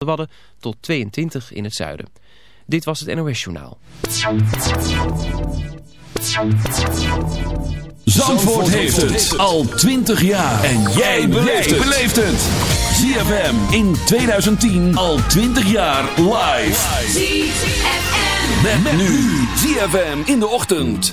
de Wadden tot 22 in het zuiden. Dit was het NOS Journaal. Zandvoort heeft het al 20 jaar. En jij beleeft het. ZFM in 2010 al 20 jaar live. ZFM. Met, nu. ZFM in de ochtend.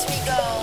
watch me go.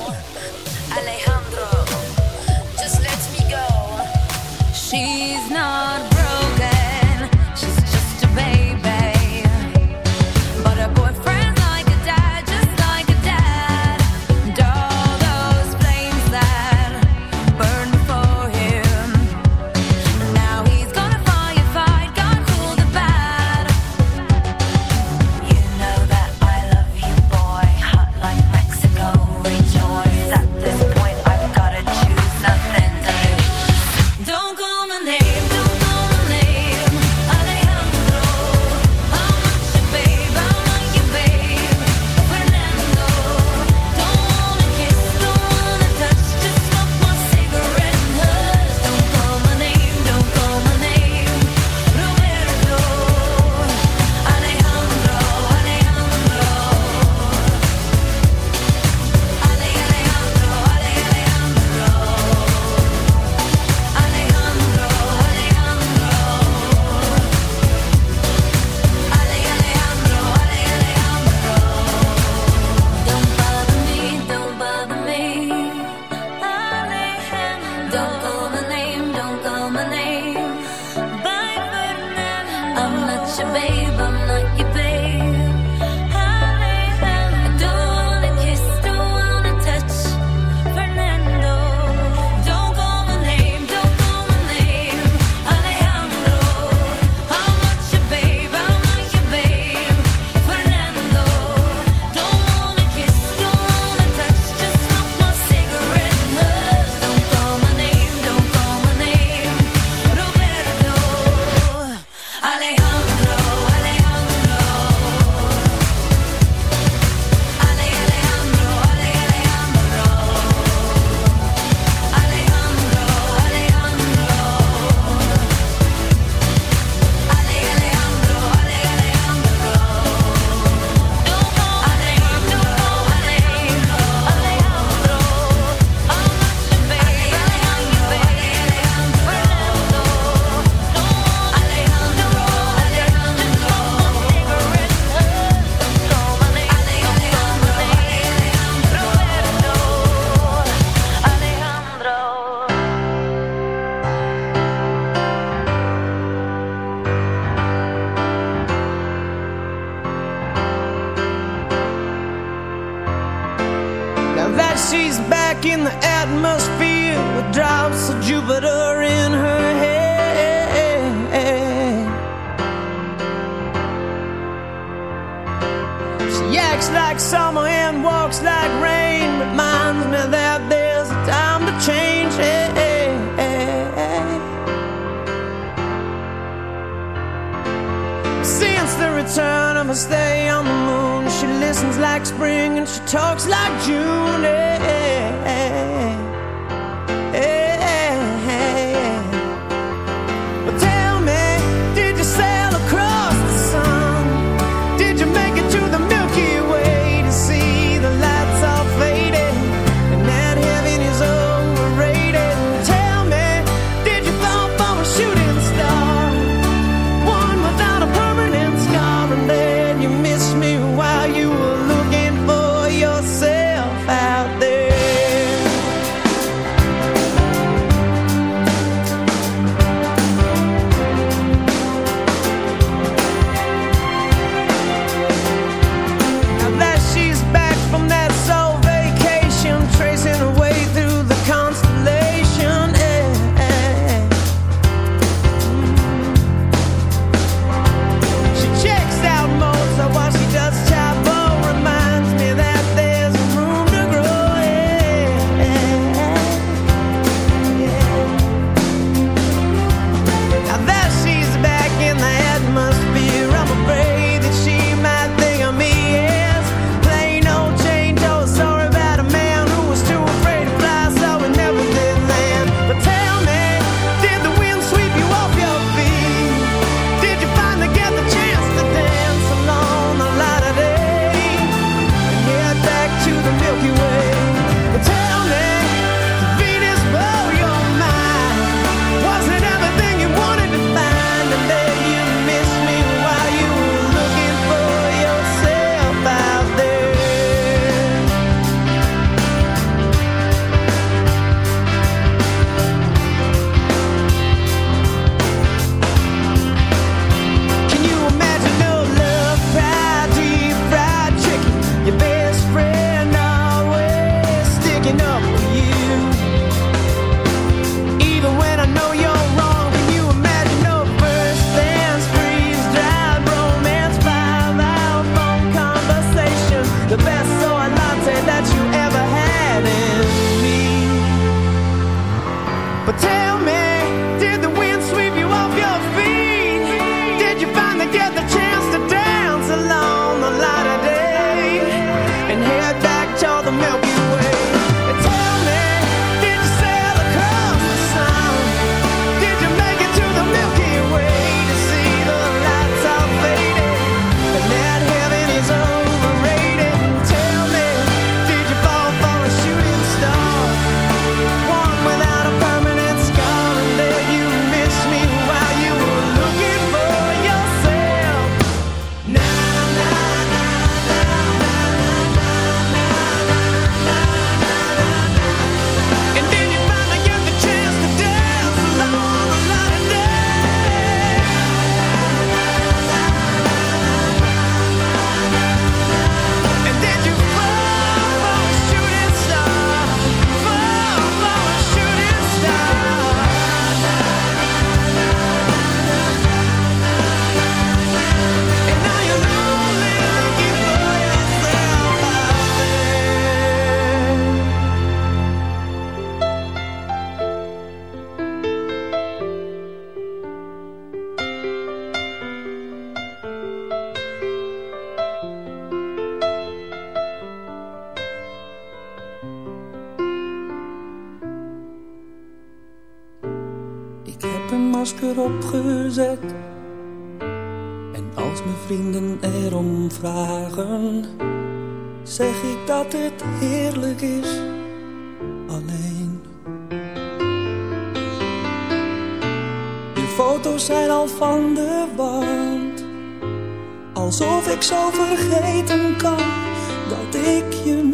En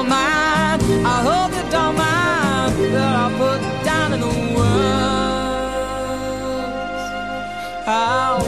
don't mind. I hope you don't mind that I put down in the words how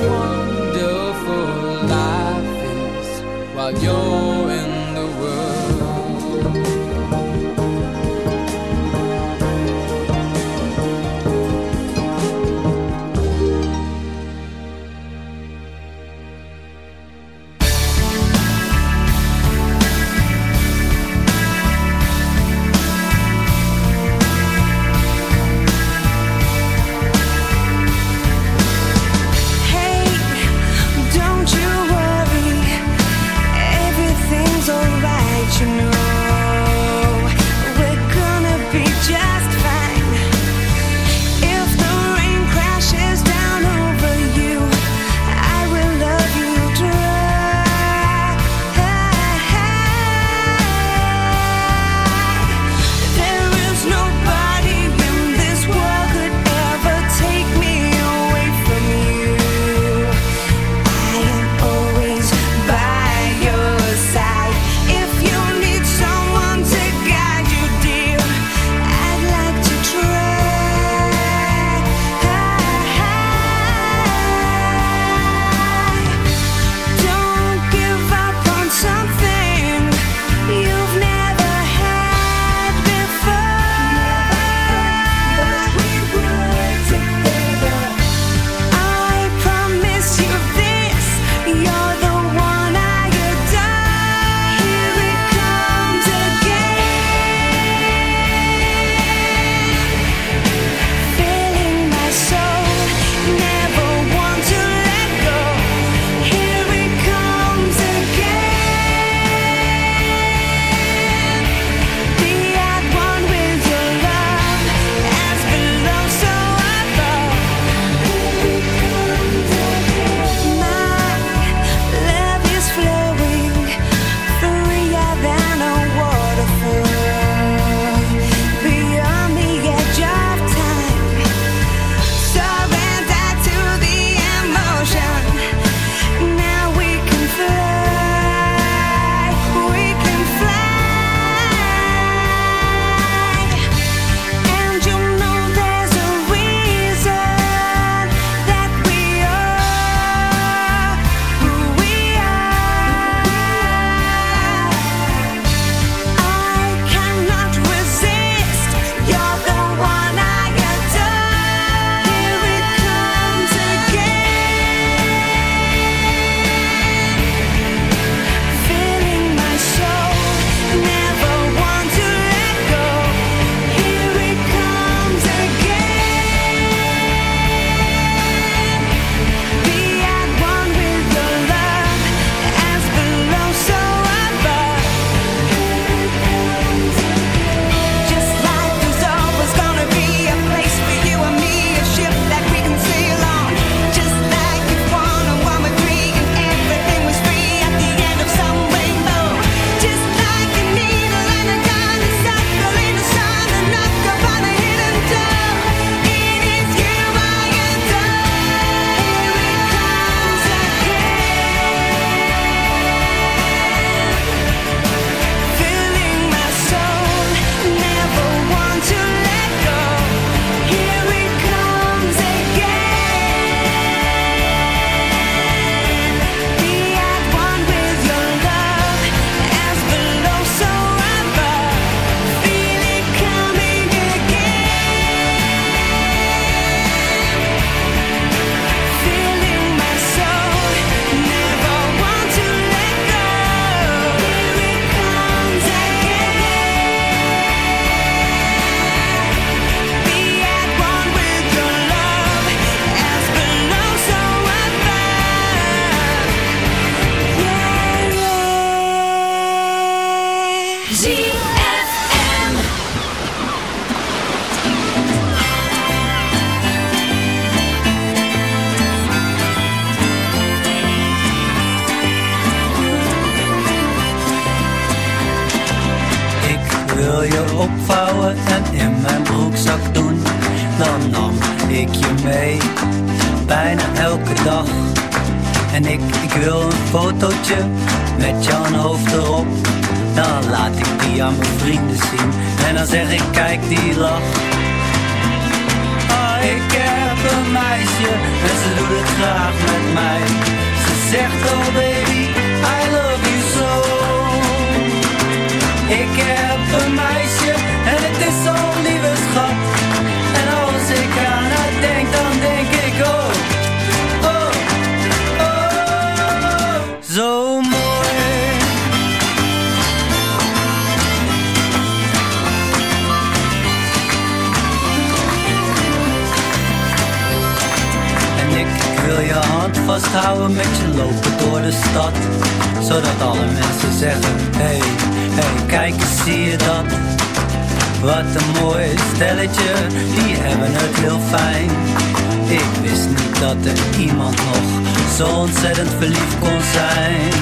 dat er iemand nog zo ontzettend verliefd kon zijn.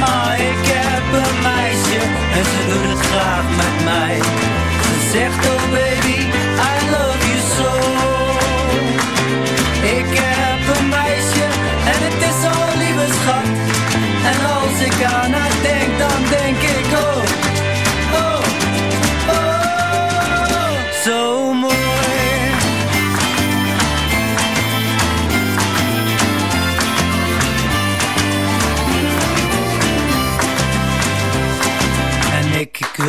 Maar ik heb een meisje en ze doet het graag met mij. Ze zegt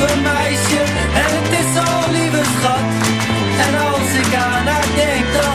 een meisje en het is al lieve schat. En als ik aan haar denk dan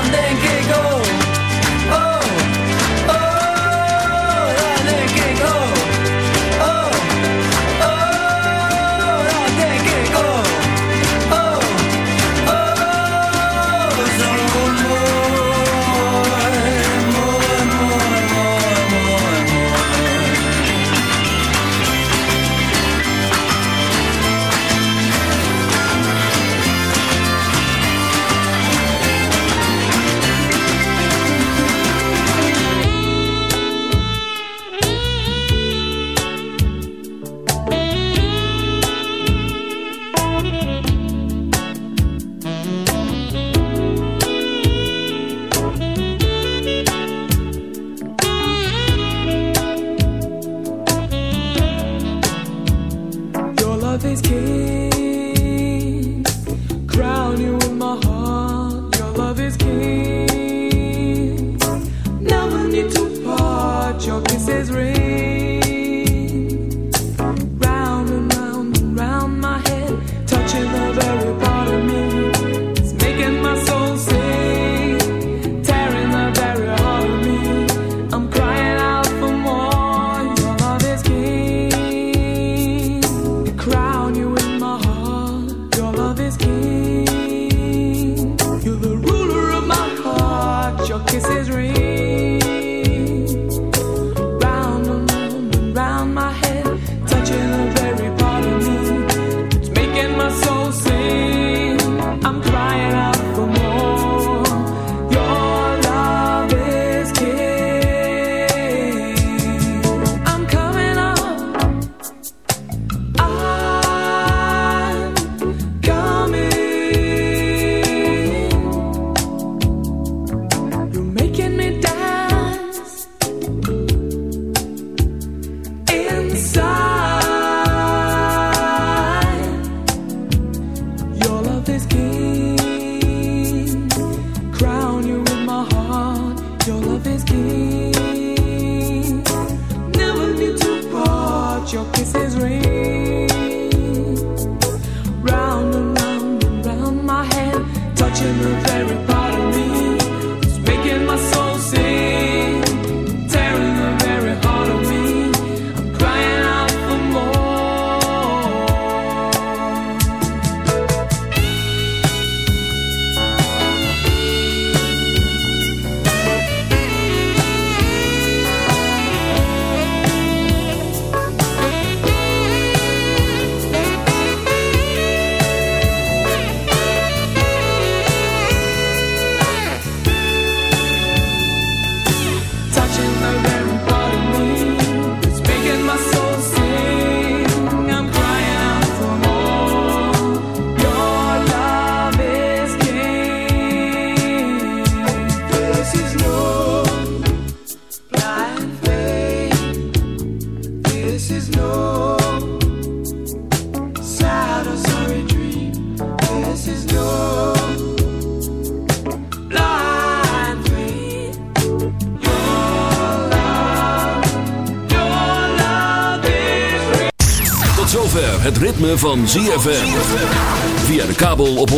ritme van ZFM. Via de kabel op 104.5.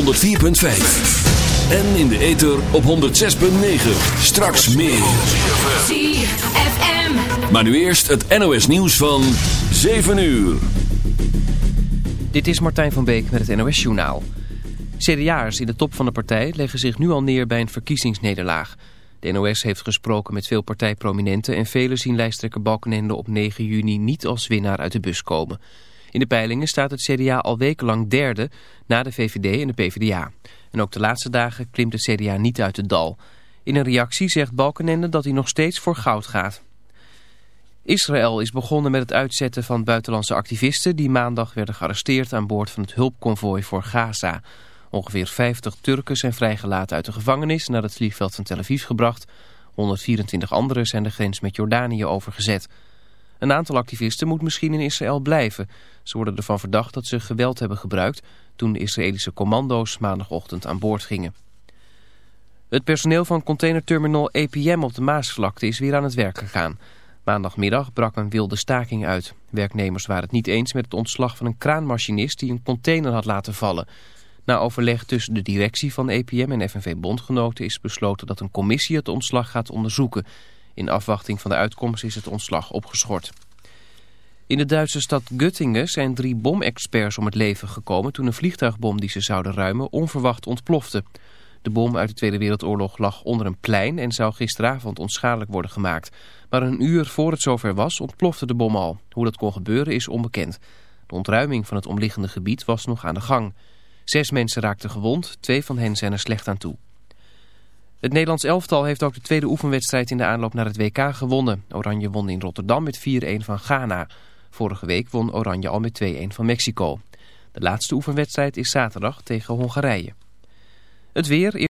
En in de ether op 106.9. Straks meer. ZFM. Maar nu eerst het NOS nieuws van 7 uur. Dit is Martijn van Beek met het NOS-journaal. CDA'ers in de top van de partij leggen zich nu al neer bij een verkiezingsnederlaag. De NOS heeft gesproken met veel partijprominenten... en velen zien lijsttrekker Balkenende op 9 juni niet als winnaar uit de bus komen. In de peilingen staat het CDA al wekenlang derde... na de VVD en de PvdA. En ook de laatste dagen klimt het CDA niet uit het dal. In een reactie zegt Balkenende dat hij nog steeds voor goud gaat. Israël is begonnen met het uitzetten van buitenlandse activisten... die maandag werden gearresteerd aan boord van het hulpconvooi voor Gaza... Ongeveer 50 Turken zijn vrijgelaten uit de gevangenis naar het vliegveld van Tel Aviv gebracht. 124 anderen zijn de grens met Jordanië overgezet. Een aantal activisten moet misschien in Israël blijven. Ze worden ervan verdacht dat ze geweld hebben gebruikt toen de Israëlische commando's maandagochtend aan boord gingen. Het personeel van containerterminal APM op de Maasvlakte is weer aan het werk gegaan. Maandagmiddag brak een wilde staking uit. Werknemers waren het niet eens met het ontslag van een kraanmachinist die een container had laten vallen. Na overleg tussen de directie van EPM en FNV-bondgenoten is besloten dat een commissie het ontslag gaat onderzoeken. In afwachting van de uitkomst is het ontslag opgeschort. In de Duitse stad Göttingen zijn drie bomexperts om het leven gekomen toen een vliegtuigbom die ze zouden ruimen onverwacht ontplofte. De bom uit de Tweede Wereldoorlog lag onder een plein en zou gisteravond onschadelijk worden gemaakt. Maar een uur voor het zover was ontplofte de bom al. Hoe dat kon gebeuren is onbekend. De ontruiming van het omliggende gebied was nog aan de gang. Zes mensen raakten gewond, twee van hen zijn er slecht aan toe. Het Nederlands elftal heeft ook de tweede oefenwedstrijd in de aanloop naar het WK gewonnen. Oranje won in Rotterdam met 4-1 van Ghana. Vorige week won Oranje al met 2-1 van Mexico. De laatste oefenwedstrijd is zaterdag tegen Hongarije. Het weer...